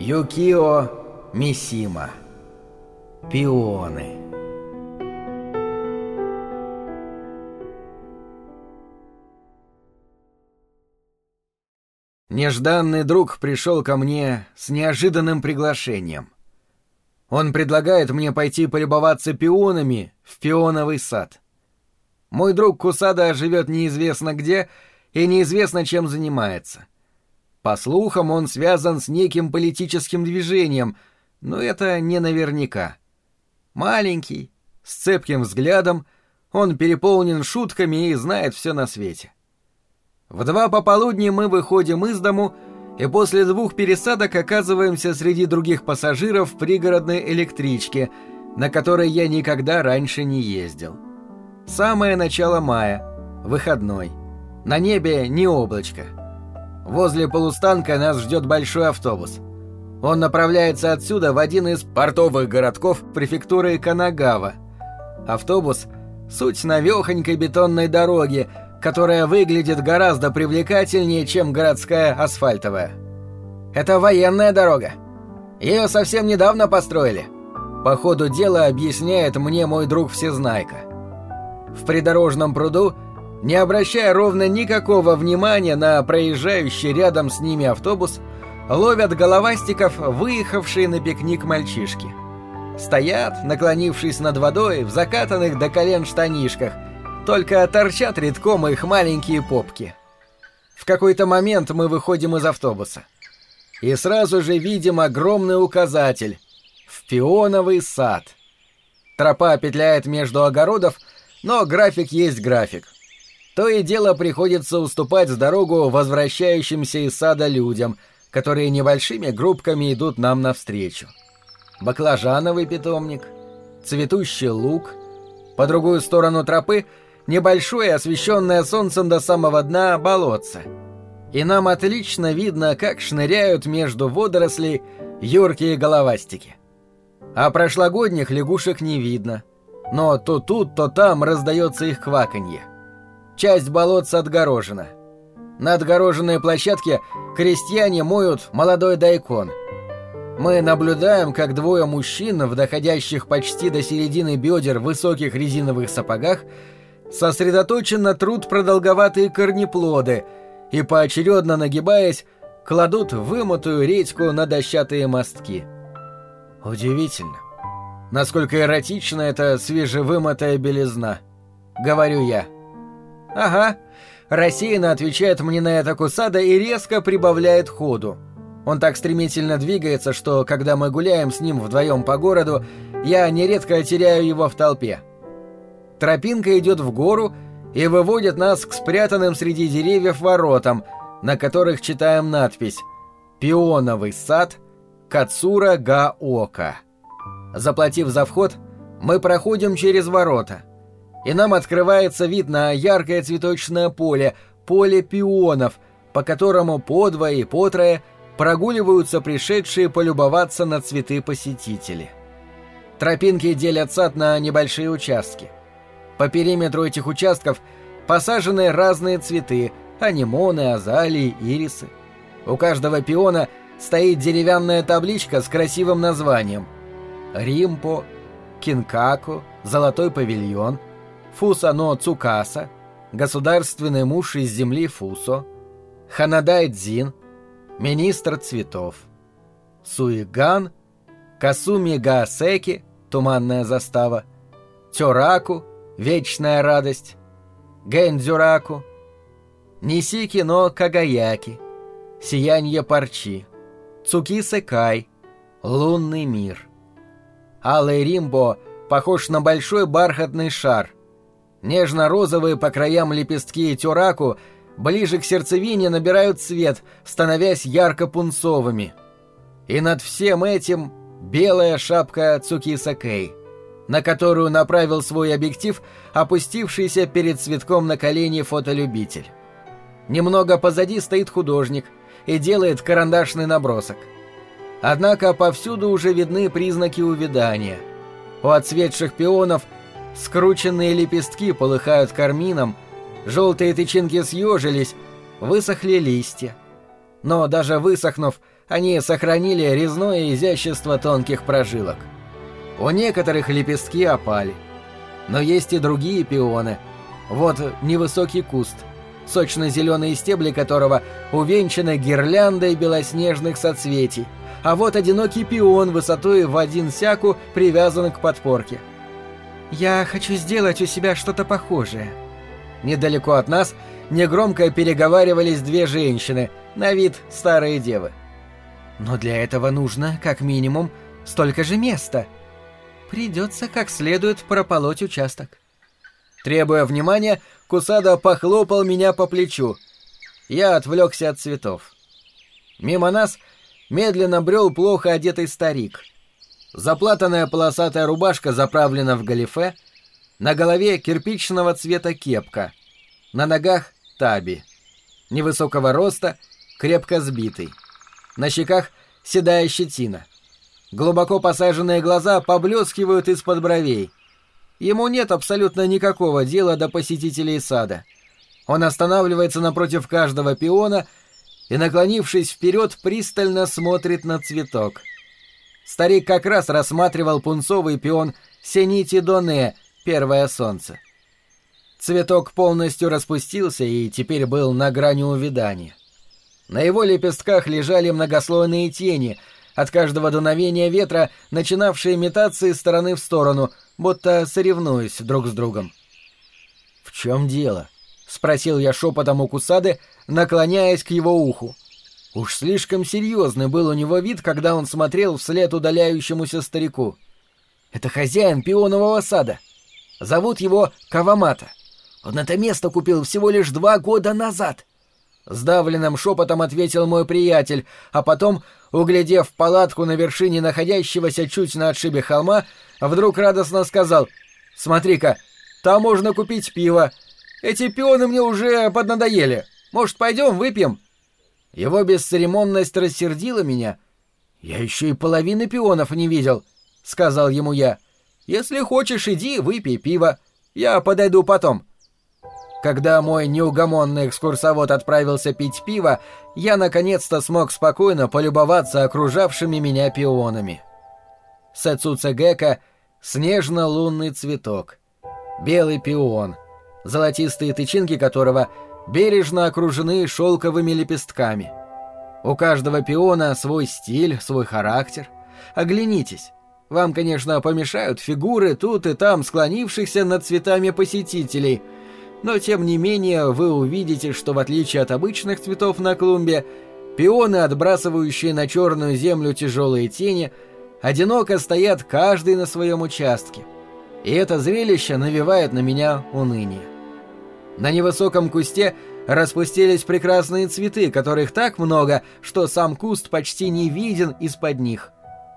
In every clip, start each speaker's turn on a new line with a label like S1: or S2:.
S1: Юкио Мисима. Пионы. Нежданный друг пришел ко мне с неожиданным приглашением. Он предлагает мне пойти полюбоваться пионами в пионовый сад. Мой друг Кусада живет неизвестно где и неизвестно чем занимается. По слухам, он связан с неким политическим движением, но это не наверняка. Маленький, с цепким взглядом, он переполнен шутками и знает все на свете. В два пополудни мы выходим из дому и после двух пересадок оказываемся среди других пассажиров в пригородной электричке, на которой я никогда раньше не ездил. Самое начало мая, выходной. На небе ни облачко. Возле полустанка нас ждет большой автобус. Он направляется отсюда в один из портовых городков префектуры Канагава. Автобус — суть навехонькой бетонной дороги, которая выглядит гораздо привлекательнее, чем городская асфальтовая. Это военная дорога. Ее совсем недавно построили. По ходу дела объясняет мне мой друг Всезнайка. В придорожном пруду, не обращая ровно никакого внимания на проезжающий рядом с ними автобус, ловят головастиков, выехавшие на пикник мальчишки. Стоят, наклонившись над водой, в закатанных до колен штанишках – только торчат редком их маленькие попки. В какой-то момент мы выходим из автобуса. И сразу же видим огромный указатель «В пионовый сад». Тропа петляет между огородов, но график есть график. То и дело приходится уступать дорогу возвращающимся из сада людям, которые небольшими группками идут нам навстречу. Баклажановый питомник, цветущий лук. По другую сторону тропы — небольшое, освещенное солнцем до самого дна болотце. И нам отлично видно, как шныряют между водорослей юркие головастики. А прошлогодних лягушек не видно. Но то тут, то там раздается их кваканье. Часть болотца отгорожена. На отгороженной площадке крестьяне моют молодой дайкон. Мы наблюдаем, как двое мужчин в доходящих почти до середины бедер высоких резиновых сапогах сосредоточенно труд продолговатые корнеплоды и, поочередно нагибаясь, кладут вымытую редьку на дощатые мостки. Удивительно. Насколько эротична эта свежевымытая белизна. Говорю я. Ага. Рассеянно отвечает мне на это Кусада и резко прибавляет ходу. Он так стремительно двигается, что, когда мы гуляем с ним вдвоем по городу, я нередко теряю его в толпе. Тропинка идет в гору и выводит нас к спрятанным среди деревьев воротам, на которых читаем надпись «Пионовый сад Кацура Гаока». Заплатив за вход, мы проходим через ворота, и нам открывается вид на яркое цветочное поле, поле пионов, по которому по двое и по трое прогуливаются пришедшие полюбоваться на цветы посетители. Тропинки делят сад на небольшие участки – по периметру этих участков посажены разные цветы – анимоны, азалии, ирисы. У каждого пиона стоит деревянная табличка с красивым названием «Римпо», «Кинкаку», «Золотой павильон», «Фусано Цукаса», «Государственный муж из земли Фусо», «Ханадай Дзин», «Министр цветов», «Суиган», «Касуми Гаосеки», «Туманная застава», «Тёраку», Вечная радость, Гэнзюраку, Нисики но Кагаяки, Сиянье парчи, Цукисе Кай, Лунный мир. Алый Римбо похож на большой бархатный шар. Нежно-розовые по краям лепестки тюраку ближе к сердцевине набирают цвет, становясь ярко-пунцовыми. И над всем этим белая шапка Цукиса Кэй на которую направил свой объектив опустившийся перед цветком на колени фотолюбитель. Немного позади стоит художник и делает карандашный набросок. Однако повсюду уже видны признаки увядания. У отцветших пионов скрученные лепестки полыхают кармином, желтые тычинки съежились, высохли листья. Но даже высохнув, Они сохранили резное изящество тонких прожилок. У некоторых лепестки опали. Но есть и другие пионы. Вот невысокий куст, сочно-зеленые стебли которого увенчаны гирляндой белоснежных соцветий, а вот одинокий пион высотой в один сяку привязан к подпорке. «Я хочу сделать у себя что-то похожее». Недалеко от нас негромко переговаривались две женщины, на вид старые девы. «Но для этого нужно, как минимум, столько же места. Придется как следует прополоть участок». Требуя внимания, Кусада похлопал меня по плечу. Я отвлекся от цветов. Мимо нас — медленно брел плохо одетый старик. Заплатанная полосатая рубашка заправлена в галифе, на голове кирпичного цвета кепка, на ногах таби. Невысокого роста, крепко сбитый. На щеках седая щетина. Глубоко посаженные глаза поблескивают из-под бровей. Ему нет абсолютно никакого дела до посетителей сада. Он останавливается напротив каждого пиона — и, наклонившись вперед, пристально смотрит на цветок. Старик как раз рассматривал пунцовый пион Сенити Доне, первое солнце. Цветок полностью распустился и теперь был на грани увядания. На его лепестках лежали многослойные тени, от каждого дуновения ветра, начинавшие метаться из стороны в сторону, будто соревнуясь друг с другом. «В чем дело?» — спросил я шепотом у Кусады, наклоняясь к его уху. Уж слишком серьезный был у него вид, когда он смотрел вслед удаляющемуся старику. Это хозяин пионового сада. Зовут его Кавамата. Он это место купил всего лишь два года назад. Сдавленным шепотом ответил мой приятель, а потом, углядев палатку на вершине находящегося чуть на отшибе холма, вдруг радостно сказал «Смотри-ка, там можно купить пиво. Эти пионы мне уже поднадоели. Может, пойдем выпьем?» Его бесцеремонность рассердила меня. «Я еще и половины пионов не видел», — сказал ему я. «Если хочешь, иди, выпей пиво. Я подойду потом». Когда мой неугомонный экскурсовод отправился пить пиво, я наконец-то смог спокойно полюбоваться окружавшими меня пионами. Сацуцегека — снежно-лунный цветок. Белый пион, золотистые тычинки которого — бережно окружены шелковыми лепестками. У каждого пиона свой стиль, свой характер. Оглянитесь. Вам, конечно, помешают фигуры тут и там склонившихся над цветами посетителей, но тем не менее вы увидите, что в отличие от обычных цветов на клумбе, пионы, отбрасывающие на черную землю тяжелые тени, одиноко стоят каждый на своем участке. И это зрелище навевает на меня уныние. На невысоком кусте распустились прекрасные цветы, которых так много, что сам куст почти не виден из-под них.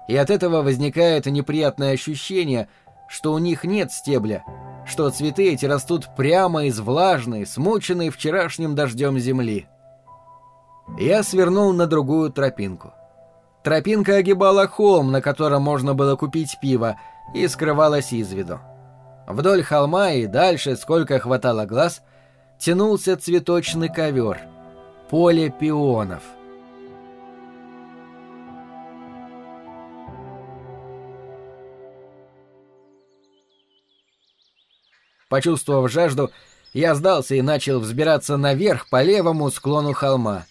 S1: И от этого возникает неприятное ощущение, что у них нет стебля, что цветы эти растут прямо из влажной, смоченной вчерашним дождем земли. Я свернул на другую тропинку. Тропинка огибала холм, на котором можно было купить пиво, и скрывалась из виду. Вдоль холма и дальше, сколько хватало глаз — тянулся цветочный ковер. Поле пионов. Почувствовав жажду, я сдался и начал взбираться наверх по левому склону холма.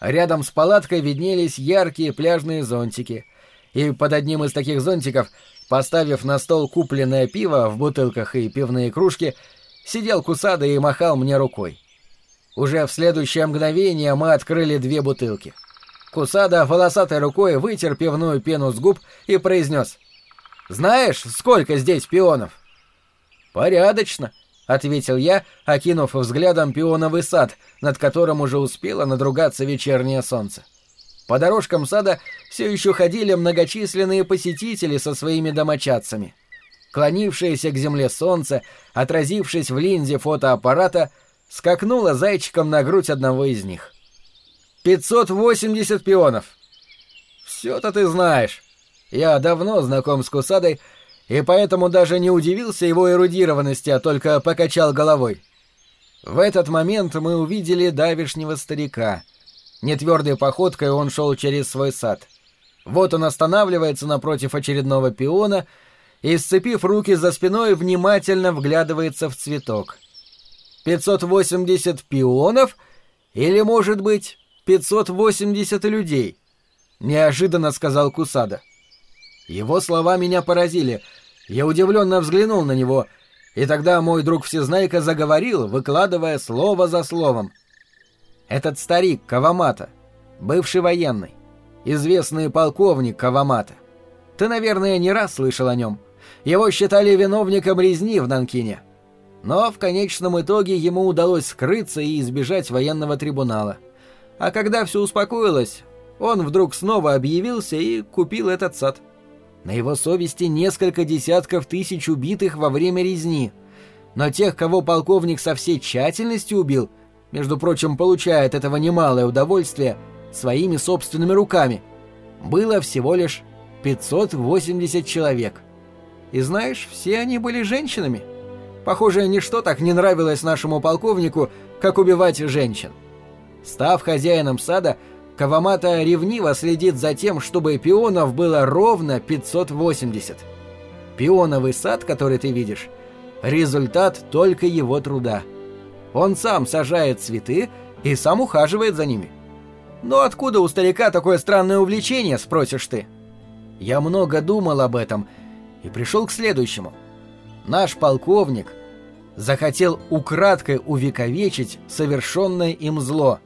S1: Рядом с палаткой виднелись яркие пляжные зонтики, и под одним из таких зонтиков, поставив на стол купленное пиво в бутылках и пивные кружки, сидел Кусада и махал мне рукой. Уже в следующее мгновение мы открыли две бутылки. Кусада волосатой рукой вытер пивную пену с губ и произнес. «Знаешь, сколько здесь пионов?» «Порядочно», — ответил я, окинув взглядом пионовый сад, над которым уже успело надругаться вечернее солнце. По дорожкам сада все еще ходили многочисленные посетители со своими домочадцами. Клонившееся к земле солнце, отразившись в линзе фотоаппарата, скакнуло зайчиком на грудь одного из них. «Пятьсот восемьдесят пионов!» «Все-то ты знаешь. Я давно знаком с Кусадой, и поэтому даже не удивился его эрудированности, а только покачал головой. В этот момент мы увидели давишнего старика. Нетвердой походкой он шел через свой сад. Вот он останавливается напротив очередного пиона и, сцепив руки за спиной, внимательно вглядывается в цветок. 580 пионов или, может быть, 580 людей? Неожиданно сказал Кусада. Его слова меня поразили. Я удивленно взглянул на него, и тогда мой друг Всезнайка заговорил, выкладывая слово за словом. Этот старик Кавамата, бывший военный, известный полковник Кавамата. Ты, наверное, не раз слышал о нем. Его считали виновником резни в Нанкине. Но в конечном итоге ему удалось скрыться и избежать военного трибунала. А когда все успокоилось, он вдруг снова объявился и купил этот сад. На его совести несколько десятков тысяч убитых во время резни. Но тех, кого полковник со всей тщательностью убил, между прочим, получает этого немалое удовольствие своими собственными руками, было всего лишь 580 человек. И знаешь, все они были женщинами. Похоже, ничто так не нравилось нашему полковнику, как убивать женщин. Став хозяином сада, Кавамата ревниво следит за тем, чтобы пионов было ровно 580. Пионовый сад, который ты видишь, результат только его труда. Он сам сажает цветы и сам ухаживает за ними. Но откуда у старика такое странное увлечение, спросишь ты? Я много думал об этом и пришел к следующему. Наш полковник захотел украдкой увековечить совершенное им зло,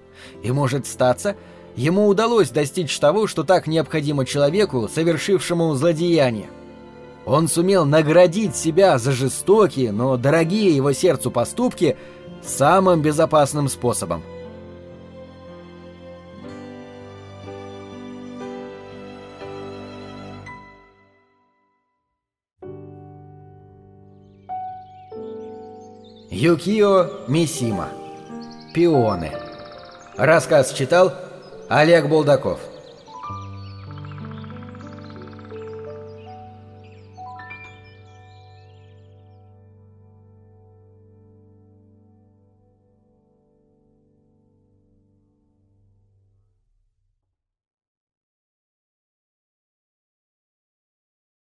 S1: и, может статься, ему удалось достичь того, что так необходимо человеку, совершившему злодеяние. Он сумел наградить себя за жестокие, но дорогие его сердцу поступки самым безопасным способом – Юкио Мисима. Пионы. Рассказ читал Олег Булдаков.